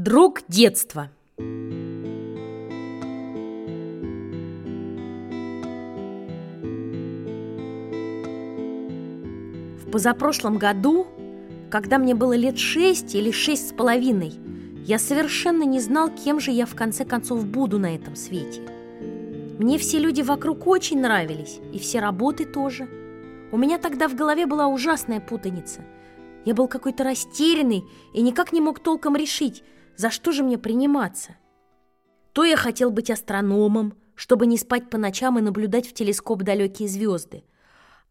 Друг детства В позапрошлом году, когда мне было лет шесть или шесть с половиной, я совершенно не знал, кем же я в конце концов буду на этом свете. Мне все люди вокруг очень нравились, и все работы тоже. У меня тогда в голове была ужасная путаница. Я был какой-то растерянный и никак не мог толком решить, за что же мне приниматься. То я хотел быть астрономом, чтобы не спать по ночам и наблюдать в телескоп далекие звезды.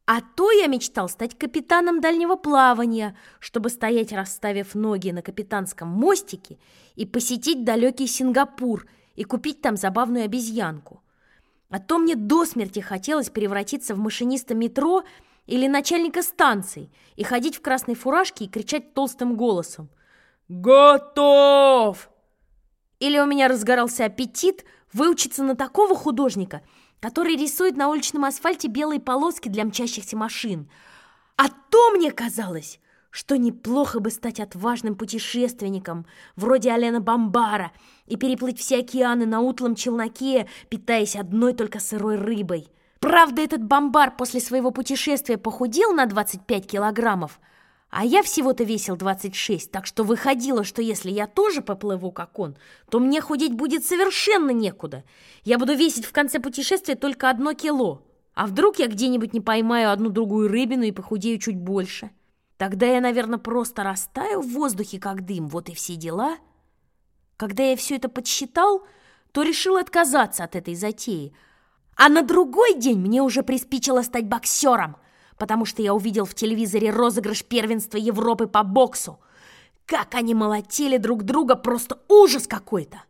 А то я мечтал стать капитаном дальнего плавания, чтобы стоять, расставив ноги на капитанском мостике и посетить далекий Сингапур и купить там забавную обезьянку. А то мне до смерти хотелось превратиться в машиниста метро или начальника станции и ходить в красной фуражке и кричать толстым голосом «Готов!» Или у меня разгорался аппетит выучиться на такого художника, который рисует на уличном асфальте белые полоски для мчащихся машин. А то мне казалось, что неплохо бы стать отважным путешественником, вроде Алена Бомбара, и переплыть все океаны на утлом челноке, питаясь одной только сырой рыбой. Правда, этот бомбар после своего путешествия похудел на 25 килограммов, а я всего-то весил 26, так что выходило, что если я тоже поплыву, как он, то мне худеть будет совершенно некуда. Я буду весить в конце путешествия только одно кило. А вдруг я где-нибудь не поймаю одну-другую рыбину и похудею чуть больше? Тогда я, наверное, просто растаю в воздухе, как дым, вот и все дела. Когда я все это подсчитал, то решил отказаться от этой затеи. А на другой день мне уже приспичило стать боксером – потому что я увидел в телевизоре розыгрыш первенства Европы по боксу. Как они молотили друг друга, просто ужас какой-то.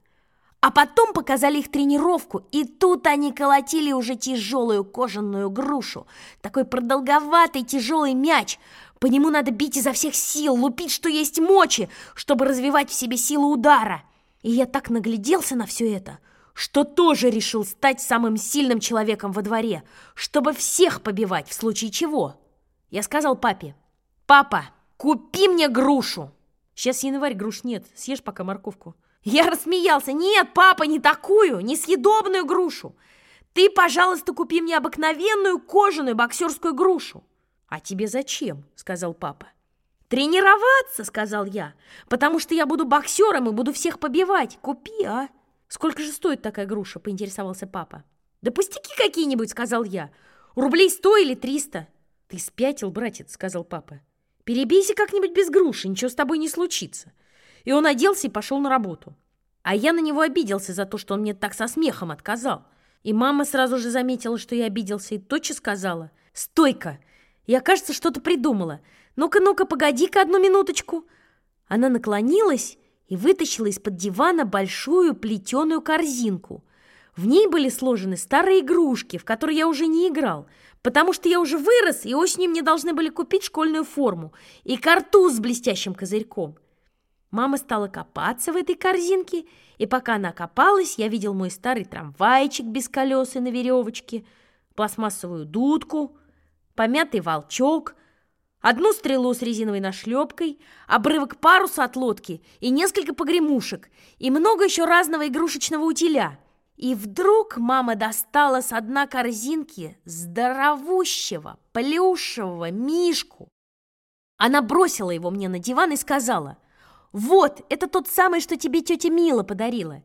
А потом показали их тренировку, и тут они колотили уже тяжелую кожаную грушу. Такой продолговатый тяжелый мяч. По нему надо бить изо всех сил, лупить, что есть мочи, чтобы развивать в себе силу удара. И я так нагляделся на все это, что тоже решил стать самым сильным человеком во дворе, чтобы всех побивать в случае чего. Я сказал папе, «Папа, купи мне грушу!» Сейчас январь, груш нет, съешь пока морковку. Я рассмеялся, «Нет, папа, не такую, несъедобную грушу! Ты, пожалуйста, купи мне обыкновенную кожаную боксерскую грушу!» «А тебе зачем?» — сказал папа. «Тренироваться!» — сказал я, «потому что я буду боксером и буду всех побивать. Купи, а!» «Сколько же стоит такая груша?» – поинтересовался папа. «Да пустяки какие-нибудь!» – сказал я. «Рублей сто или триста!» «Ты спятил, братец!» – сказал папа. «Перебейся как-нибудь без груши, ничего с тобой не случится!» И он оделся и пошел на работу. А я на него обиделся за то, что он мне так со смехом отказал. И мама сразу же заметила, что я обиделся, и тотчас сказала. «Стойка! Я, кажется, что-то придумала. Ну-ка, ну-ка, погоди-ка одну минуточку!» Она наклонилась и вытащила из-под дивана большую плетеную корзинку. В ней были сложены старые игрушки, в которые я уже не играл, потому что я уже вырос, и осенью мне должны были купить школьную форму и картуз с блестящим козырьком. Мама стала копаться в этой корзинке, и пока она копалась, я видел мой старый трамвайчик без колес и на веревочке, пластмассовую дудку, помятый волчок — Одну стрелу с резиновой нашлепкой, обрывок паруса от лодки и несколько погремушек, и много еще разного игрушечного утиля. И вдруг мама достала с дна корзинки здоровущего, плюшевого мишку. Она бросила его мне на диван и сказала, «Вот, это тот самый, что тебе тетя Мила подарила.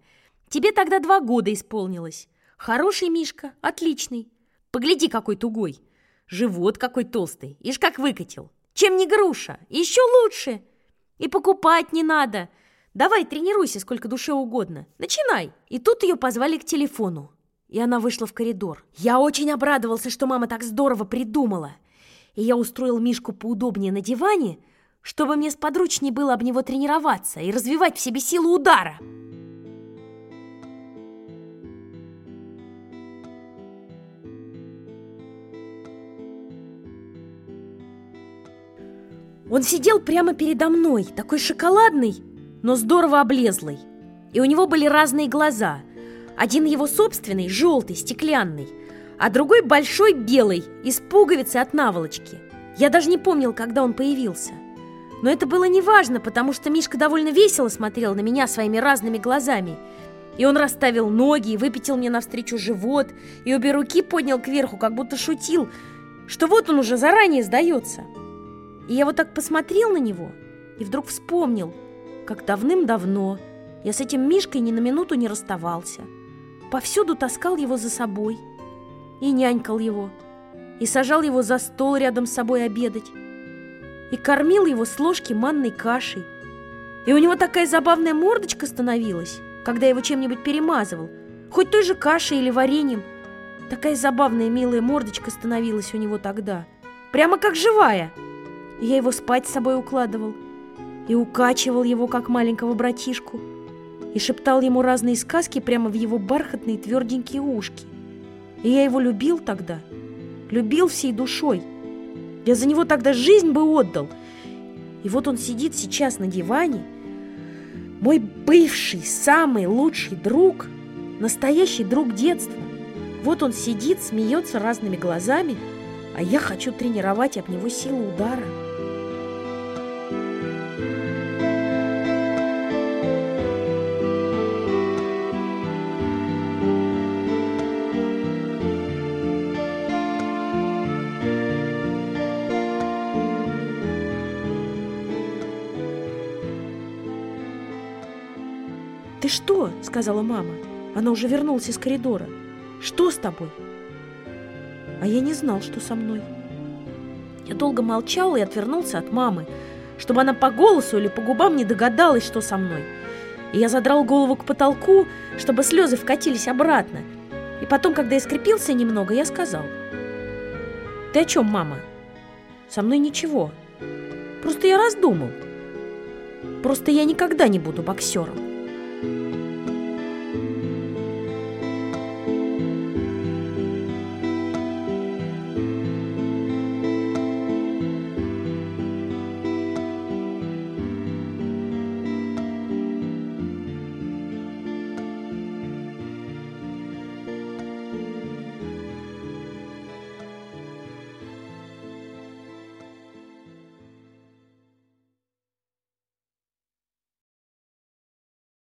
Тебе тогда два года исполнилось. Хороший мишка, отличный. Погляди, какой тугой. Живот какой толстый, ишь как выкатил. Чем не груша, еще лучше. И покупать не надо. Давай, тренируйся сколько душе угодно. Начинай. И тут ее позвали к телефону. И она вышла в коридор. Я очень обрадовался, что мама так здорово придумала. И я устроил Мишку поудобнее на диване, чтобы мне сподручнее было об него тренироваться и развивать в себе силу удара. Он сидел прямо передо мной, такой шоколадный, но здорово облезлый. И у него были разные глаза. Один его собственный, желтый, стеклянный, а другой большой, белый, из пуговицы от наволочки. Я даже не помнил, когда он появился. Но это было неважно, потому что Мишка довольно весело смотрел на меня своими разными глазами. И он расставил ноги, и выпятил мне навстречу живот, и обе руки поднял кверху, как будто шутил, что вот он уже заранее сдается. И я вот так посмотрел на него и вдруг вспомнил, как давным-давно я с этим Мишкой ни на минуту не расставался. Повсюду таскал его за собой и нянькал его, и сажал его за стол рядом с собой обедать, и кормил его с ложки манной кашей. И у него такая забавная мордочка становилась, когда его чем-нибудь перемазывал, хоть той же кашей или вареньем. Такая забавная милая мордочка становилась у него тогда, прямо как живая. Я его спать с собой укладывал и укачивал его, как маленького братишку, и шептал ему разные сказки прямо в его бархатные тверденькие ушки. И я его любил тогда, любил всей душой. Я за него тогда жизнь бы отдал. И вот он сидит сейчас на диване, мой бывший, самый лучший друг, настоящий друг детства. Вот он сидит, смеется разными глазами, а я хочу тренировать об него силу удара. Что?» – сказала мама. Она уже вернулась из коридора. «Что с тобой?» А я не знал, что со мной. Я долго молчал и отвернулся от мамы, чтобы она по голосу или по губам не догадалась, что со мной. И я задрал голову к потолку, чтобы слезы вкатились обратно. И потом, когда я скрепился немного, я сказал. «Ты о чем, мама?» «Со мной ничего. Просто я раздумал. Просто я никогда не буду боксером».